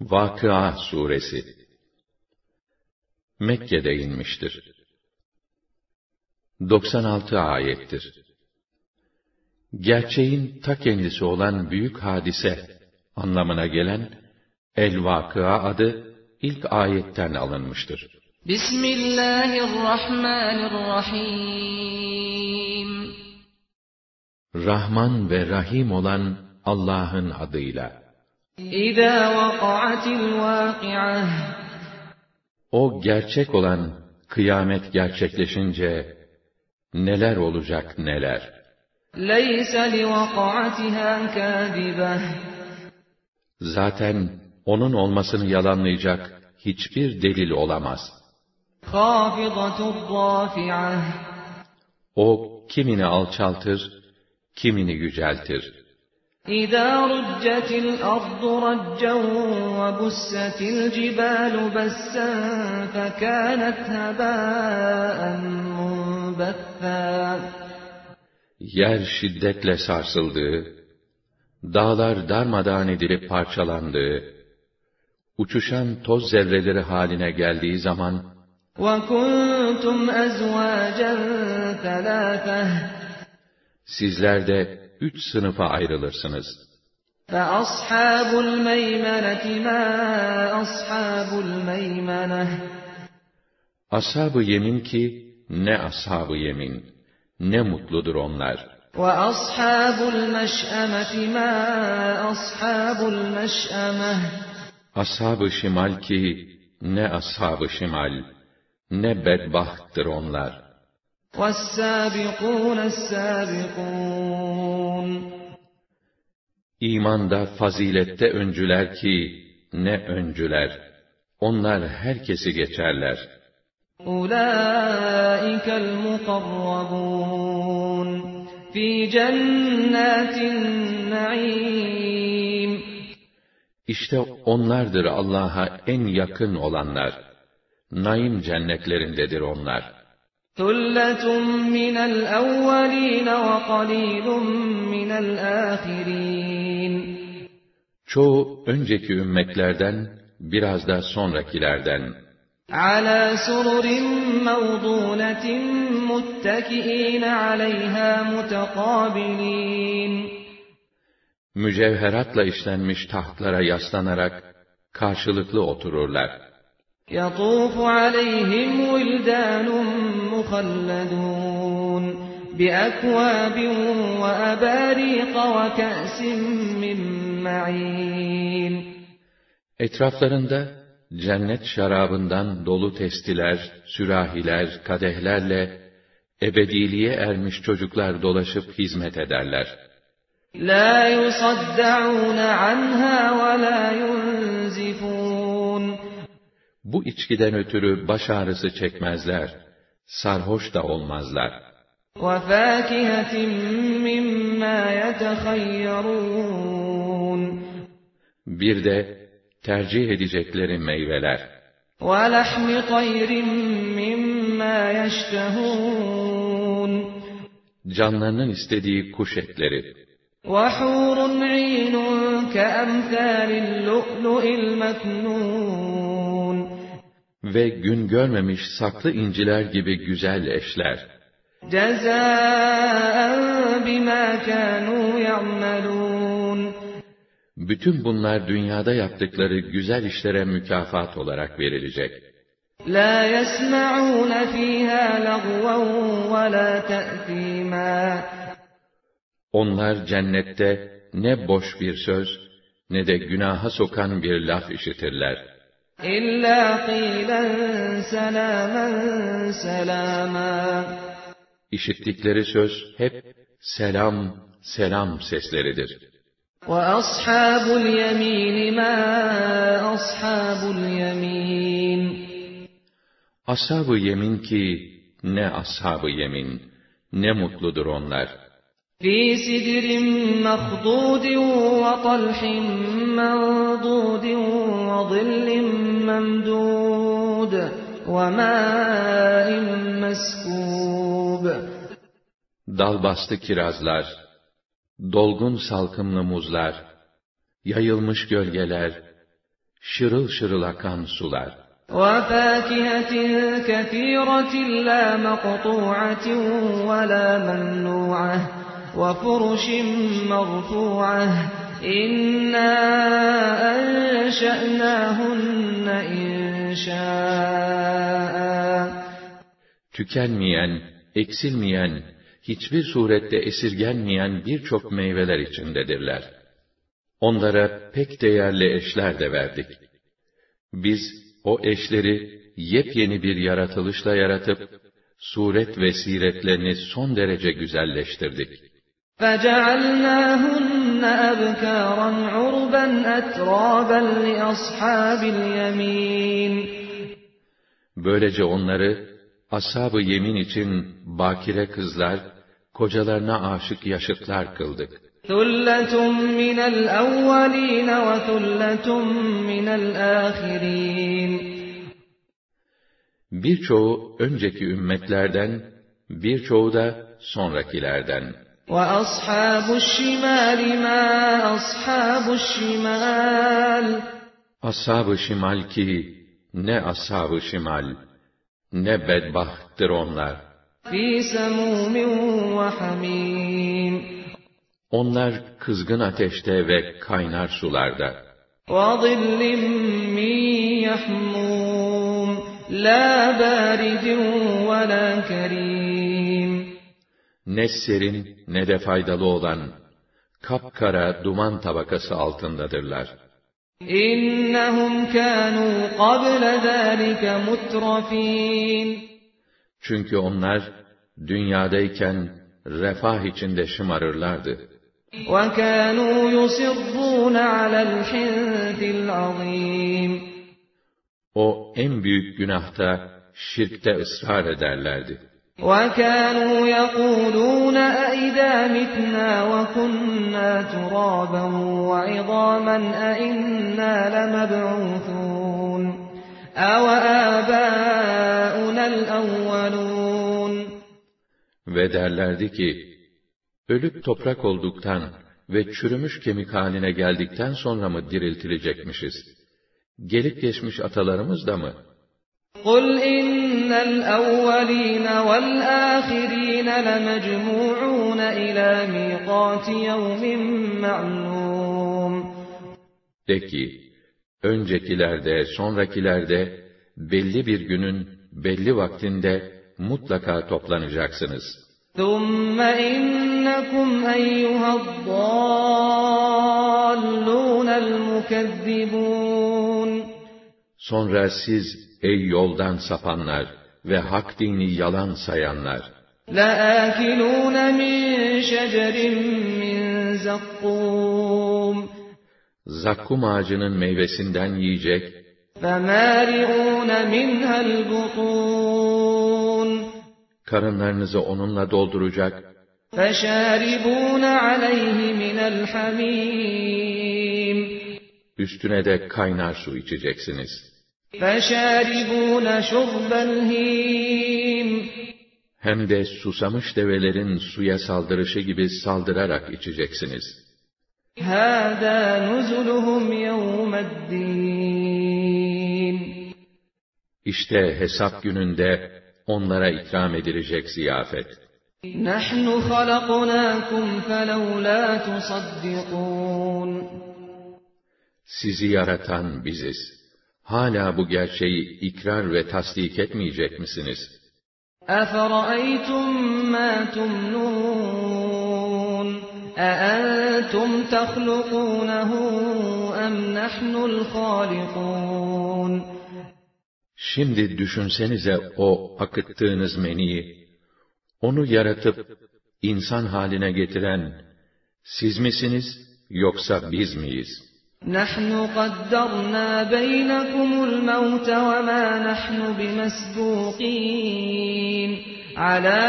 Vakıa Suresi Mekke'de inmiştir. 96 ayettir. Gerçeğin ta kendisi olan büyük hadise anlamına gelen El-Vakıa adı ilk ayetten alınmıştır. Bismillahirrahmanirrahim Rahman ve Rahim olan Allah'ın adıyla. İzâ vaka'atil vâki'ah O gerçek olan kıyamet gerçekleşince neler olacak neler. لَيْسَ لِوَقَعَتِهَا كَاذِبَةٌ Zaten onun olmasını yalanlayacak hiçbir delil olamaz. خَافِضَةٌ رَّافِعَةٌ O kimini alçaltır, kimini yüceltir. إِذَا رُجَّتِ الْأَرْضُ رَجًّا وَبُسَّتِ الْجِبَالُ بَسًّا فَكَانَتْ هَبَاءً مُنبَثًّا Yer şiddetle sarsıldığı, dağlar darmadağın edilip parçalandığı, uçuşan toz zerreleri haline geldiği zaman, وَكُنْتُمْ أَزْوَاجًا ثَلَاثَةً sizler de üç sınıfa ayrılırsınız. فَأَصْحَابُ الْمَيْمَنَةِ مَا أَصْحَابُ الْمَيْمَنَةِ Ashab-ı yemin ki, ne ashab-ı yemin, ne mutludur onlar. وَأَصْحَابُ الْمَشْأَمَةِ مَا أَصْحَابُ الْمَشْأَمَةِ Ashab-ı şimal ki, ne ashab-ı şimal, ne bedbahttır onlar. وَالسَّابِقُونَ السَّابِقُونَ İmanda, fazilette öncüler ki, ne öncüler. Onlar herkesi geçerler. أُولَٰئِكَ الْمُقَرَّبُونَ فِي جَنَّاتِ النَّعِيمِ İşte onlardır Allah'a en yakın olanlar. Naim cennetlerindedir onlar. Çoğu önceki ümmetlerden, biraz da sonrakilerden. عَلَى سُرُرٍ مَّوْضُونَةٍ مُّتَّكِئِينَ عَلَيْهَا مُتَقَابِلِينَ Mücevheratla işlenmiş tahtlara yaslanarak, karşılıklı otururlar. يَطُوفُ عَلَيْهِمْ وِلْدَانٌ مُّخَلَّدُونَ بِأَكْوَابٍ وَأَبَارِيقَ وَكَأْسٍ مِّن مَّعِينٍ Etraflarında, cennet şarabından dolu testiler, sürahiler, kadehlerle, ebediliğe ermiş çocuklar dolaşıp hizmet ederler. لَا يُصَدَّعُونَ عَنْهَا وَلَا يُنزِفُونَ Bu içkiden ötürü baş ağrısı çekmezler, sarhoş da olmazlar. وَفَاكِهَةٍ مِّمَّا يَتَخَيَّرُونَ Bir de tercih edecekleri meyveler. وَلَحْمِ طَيْرٍ مِّمَّا يَشْتَهُونَ Canlarının istediği kuş etleri. وَحُورٌ عِينٌ كَأَمْثَالِ اللُّؤْلُؤِ الْمَكْنُونِ ve gün görmemiş saklı inciler gibi güzel eşler. Bütün bunlar dünyada yaptıkları güzel işlere mükafat olarak verilecek. لَا يَسْمَعُونَ ف۪يهَا لَغْوًا وَلَا تَأْثِيمًا Onlar cennette ne boş bir söz ne de günaha sokan bir laf işitirler. إِلَّا قِيلًا سَلَامًا سَلَامًا İşittikleri söz hep selam, selam sesleridir. وَأَصْحَابُ الْيَمِينِ مَا أَصْحَابُ الْيَمِينِ Ashab-ı yemin ki, ne ashab-ı yemin, ne mutludur onlar. فِي سِدْرٍ مَّخْضُودٍ وَطَلْحٍ مَّنضُودٍ وَظِلٍّ مَّمْدُودٍ وَمَاءٍ مَّسْكُوبٍ Dalbastı kirazlar, dolgun salkımlı muzlar, yayılmış gölgeler, şırıl şırıl akan sular. وَفَاكِهَةٍ كَثِيرَةٍ لَا مَقْطُوعَةٍ وَلَا مَمْنُوعَةٍ وَفُرُشٍ مَرْفُوعَةٍ إِنَّا أَنشَأْنَاهُنَّ إِنشَاءً Tükenmeyen, eksilmeyen, hiçbir surette esirgenmeyen birçok meyveler içindedirler. Onlara pek değerli eşler de verdik. Biz o eşleri yepyeni bir yaratılışla yaratıp, suret ve siretlerini son derece güzelleştirdik. فَجَعَلْنَاهُنَّ أَبْكَارًا عُرُبًا أَتْرَابًا لِأَصْحَابِ الْيَمِينِ Böylece onları, ashab-ı yemin için bakire kızlar, kocalarına aşık yaşıtlar kıldık. ثُلَّةٌ مِّنَ الْأَوَّلِينَ وَثُلَّةٌ مِّنَ الْآخِرِينَ Birçoğu önceki ümmetlerden, birçoğu da sonrakilerden. وَأَصْحَابُ الشِّمَالِ مَا أَصْحَابُ الشِّمَالِ Ashab-ı şimal ki, ne ashab-ı şimal, ne bedbahttır onlar. فِي سَمُومٍ وَحَمِيمٍ Onlar kızgın ateşte ve kaynar sularda. وَظِلٍّ مِّن يَحْمُومٍ لَا بَارِدٍ وَلَا كَرِيمٍ Ne serin ne de faydalı olan, kapkara duman tabakası altındadırlar. إِنَّهُمْ كَانُوا قَبْلَ ذَٰلِكَ مُتْرَفِينَ Çünkü onlar, dünyadayken refah içinde şımarırlardı. وَكَانُوا يُصِرُّونَ عَلَى الْحِنثِ الْعَظِيمِ O en büyük günahta, şirkte ısrar ederlerdi. وَكَانُوا يَقُولُونَ أَإِذَا مِتْنَا وَكُنَّا تُرَابًا وَعِظَامًا أَإِنَّا لَمَبْعُوثُونَ أَوَآبَاؤُنَا الْأَوَّلُونَ Ve derlerdi ki, ölüp toprak olduktan ve çürümüş kemik haline geldikten sonra mı diriltilecekmişiz? Gelip geçmiş atalarımız da mı? قُلْ إِنَّ الْأَوَّلِينَ وَالْآخِرِينَ لَمَجْمُوعُونَ إِلَى مِيقَاتِ يَوْمٍ مَّعْلُومٍ De ki, öncekilerde, sonrakilerde, belli bir günün, belli vaktinde mutlaka toplanacaksınız. ثُمَّ إِنَّكُمْ أَيُّهَا الضَّالُّونَ الْمُكَذِّبُونَ Sonra siz, ey yoldan sapanlar ve hak dini yalan sayanlar, لَآكِلُونَ مِنْ شَجَرٍ مِّن زَقُّومٍ zakkum ağacının meyvesinden yiyecek, فَمَالِئُونَ مِنْهَا الْبُطُونَ karınlarınızı onunla dolduracak, فَشَارِبُونَ عَلَيْهِ مِنَ الْحَمِيمِ üstüne de kaynar su içeceksiniz. فَشَارِبُونَ شُرْبَ الْهِيمِ Hem de susamış develerin suya saldırışı gibi saldırarak içeceksiniz. هَذَا نُزُلُهُمْ يَوْمَ الدِّينِ İşte hesap gününde onlara ikram edilecek ziyafet. نَحْنُ خَلَقْنَاكُمْ فَلَوْلَا تُصَدِّقُونَ Sizi yaratan biziz. Hala bu gerçeği ikrar ve tasdik etmeyecek misiniz? أَفَرَأَيْتُم مَّا تُمْنُونَ أَأَنتُمْ تَخْلُقُونَهُ أَمْ نَحْنُ الْخَالِقُونَ Şimdi düşünsenize o akıttığınız meniyi, onu yaratıp insan haline getiren siz misiniz yoksa biz miyiz? نَحْنُ قَدَّرْنَا بَيْنَكُمُ الْمَوْتَ وَمَا نَحْنُ بِمَسْبُوقِينَ عَلَىٰ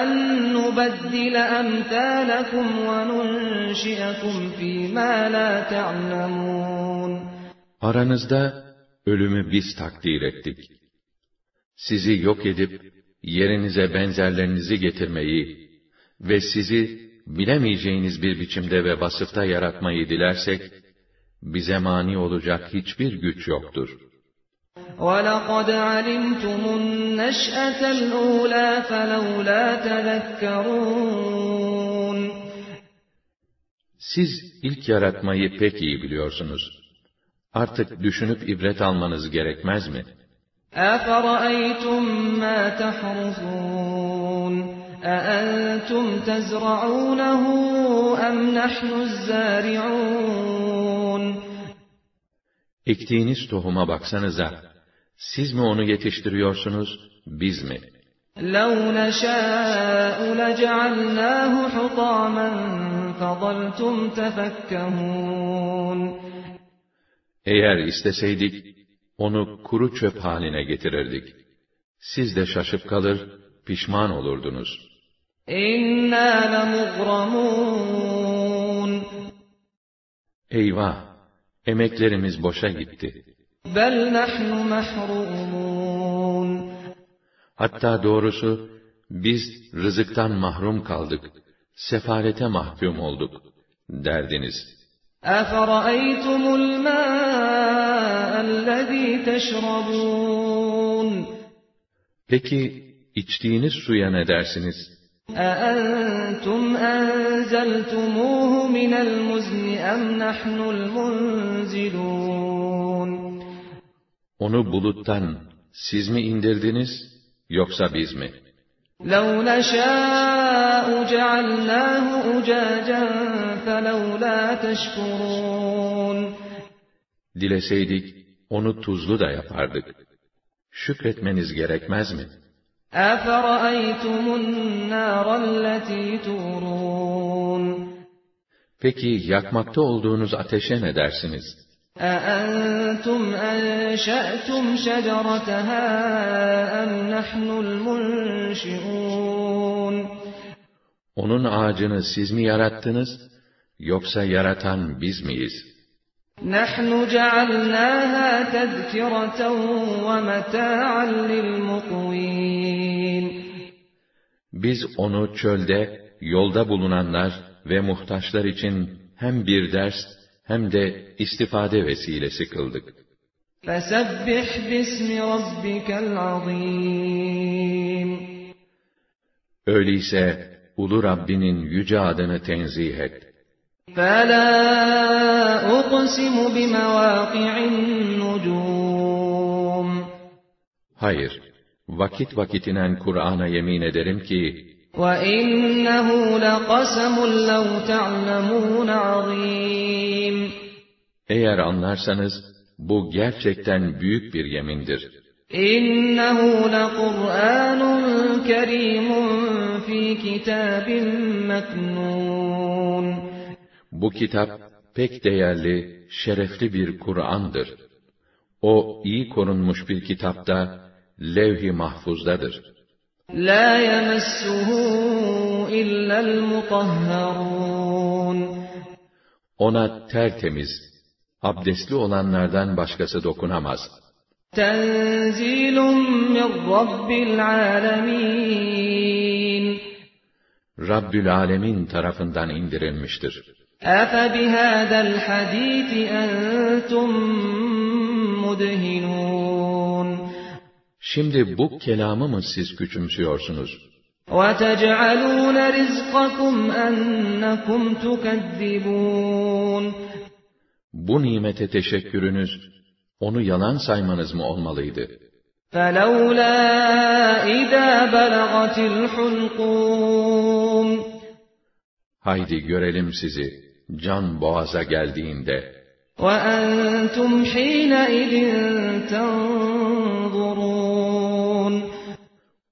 أَن نُّبَدِّلَ أَمْثَالَكُمْ وَنُنشِئَكُمْ فِي مَا لَا تَعْلَمُونَ Aranızda ölümü biz takdir ettik. Sizi yok edip yerinize benzerlerinizi getirmeyi ve sizi bilemeyeceğiniz bir biçimde ve vasıfta yaratmayı dilersek, bize mani olacak hiçbir güç yoktur. وَلَقَدْ عَلِمْتُمُ النَّشْأَةَ الْأُولَى فَلَوْلَا تَذَكَّرُونَ Siz ilk yaratmayı pek iyi biliyorsunuz. Artık düşünüp ibret almanız gerekmez mi? أَفَرَأَيْتُم مَّا تَحْرُثُونَ أَأَنتُمْ تَزْرَعُونَهُ أَمْ نَحْنُ الزَّارِعُونَ Ektiğiniz tohuma baksanıza, siz mi onu yetiştiriyorsunuz, biz mi? لَوْ نَشَاءُ لَجَعَلْنَاهُ حُطَامًا فَظَلْتُمْ تَفَكَّهُونَ Eğer isteseydik, onu kuru çöp haline getirirdik. Siz de şaşıp kalır, pişman olurdunuz. إِنَّا لَمُغْرَمُونَ Eyvah! Emeklerimiz boşa gitti. بَلْ نَحْنُ مَحْرُومُونَ Hatta doğrusu, biz rızıktan mahrum kaldık, sefalete mahkum olduk, derdiniz. أَفَرَأَيْتُمُ الْمَاءَ الَّذ۪ي تَشْرَبُونَ Peki, içtiğiniz suya ne dersiniz? أَأَنْتُمْ أَنْزَلْتُمُوهُ مِنَ الْمُزْنِ أَمْ نَحْنُ الْمُنْزِلُونَ Onu buluttan siz mi indirdiniz, yoksa biz mi? لَوْ نَشَاءُ جَعَلْنَاهُ أُجَاجًا فَلَوْلَا تَشْكُرُونَ Dileseydik, onu tuzlu da yapardık. Şükretmeniz gerekmez mi? Peki yakmakta olduğunuz ateşe ne dersiniz? Onun ağacını siz mi yarattınız, yoksa yaratan biz miyiz? نَحْنُ جَعَلْنَاهَا تَذْكِرَةً وَمَتَاعًا لِلْمُقْوِينَ Biz onu çölde, yolda bulunanlar ve muhtaçlar için hem bir ders hem de istifade vesilesi kıldık. فَسَبِّحْ بِاسْمِ رَبِّكَ الْعَظِيمِ Öyleyse ulu Rabbinin yüce adını tenzih et. فَلَا أُقْسِمُ بِمَوَاقِعِ النُّجُومِ Hayır, vakit vakitinen Kur'an'a yemin ederim ki, وَإِنَّهُ لَقَسَمٌ لَوْ تَعْلَمُونَ عَظِيمٌ eğer anlarsanız, bu gerçekten büyük bir yemindir. إِنَّهُ لَقُرْآنٌ كَرِيمٌ فِي كِتَابٍ مَكْنُونٍ bu kitap pek değerli, şerefli bir Kur'an'dır. O iyi korunmuş bir kitapta, levh-i mahfuzdadır. La yemessuhu illel mutahharun. Ona tertemiz, abdestli olanlardan başkası dokunamaz. Tenzilun min Rabbil alemin. Rabbül Alemin tarafından indirilmiştir. أَفَبِهَذَا الْحَدِيثِ أَنْتُمْ مُدْهِنُونَ Şimdi bu kelamı mı siz küçümsüyorsunuz? وَتَجْعَلُونَ رِزْقَكُمْ أَنَّكُمْ تُكَذِّبُونَ Bu nimete teşekkürünüz, onu yalan saymanız mı olmalıydı? فَلَوْلَا إِذَا بَلَغَتِ الْحُلْقُومَ Haydi görelim sizi, can boğaza geldiğinde. وَأَنْتُمْ حِينَئِذٍ تَنْظُرُونَ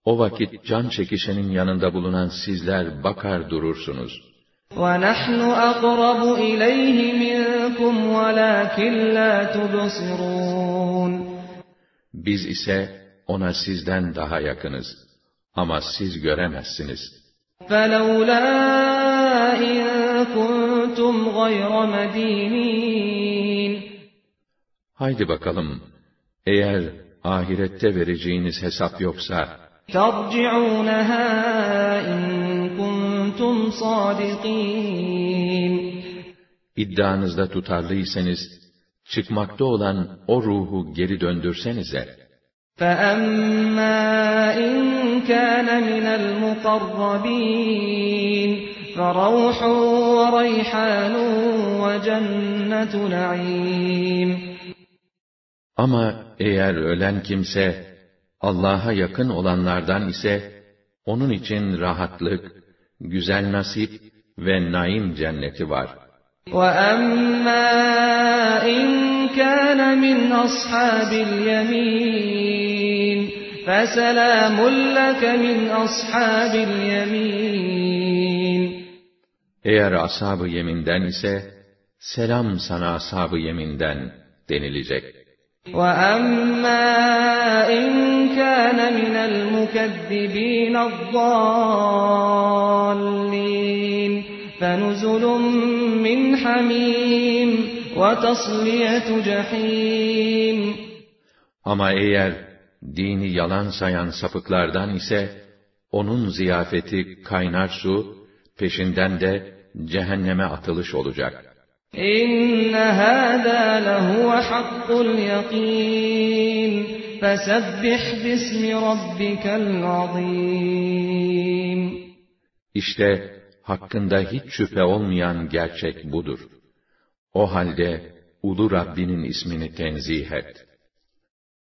O vakit can çekişenin yanında bulunan sizler bakar durursunuz. وَنَحْنُ أَقْرَبُ إِلَيْهِ مِنْكُمْ وَلَكِنْ لَا تُبْصِرُونَ Biz ise ona sizden daha yakınız. Ama siz göremezsiniz. فَلَوْلَا إِن كُنْتُمْ غَيْرَ مَدِينِينَ Haydi bakalım, eğer ahirette vereceğiniz hesap yoksa, تَرْجِعُونَهَا إِن كُنْتُمْ صَادِقِينَ iddianızda tutarlıysanız, çıkmakta olan o ruhu geri döndürsenize. فَأَمَّا إِن كَانَ مِنَ الْمُقَرَّبِينَ فَرَوْحٌ وَرَيْحَانٌ وَجَنَّةُ نَعِيمٍ Ama eğer ölen kimse, Allah'a yakın olanlardan ise, onun için rahatlık, güzel nasip ve naim cenneti var. وَأَمَّا إِن كَانَ مِنْ أَصْحَابِ الْيَمِينِ فَسَلَامٌ لَكَ مِنْ أَصْحَابِ الْيَمِينِ Eğer ashab-ı yeminden ise, selam sana ashab-ı yeminden denilecek. وَأَمَّا إِن كَانَ مِنَ الْمُكَذِّبِينَ الضَّالِّينَ فَنُزُلٌ مِّنْ حَمِيمٍ وَتَصْلِيَةُ جَحِيمٍ Ama eğer dini yalan sayan sapıklardan ise, onun ziyafeti kaynar su, peşinden de cehenneme atılış olacak. إِنَّ هَذَا لَهُوَ حَقُّ الْيَقِينِ فَسَبِّحْ بِاسْمِ رَبِّكَ الْعَظِيمِ İşte hakkında hiç şüphe olmayan gerçek budur. O halde ulu Rabbinin ismini tenzih et.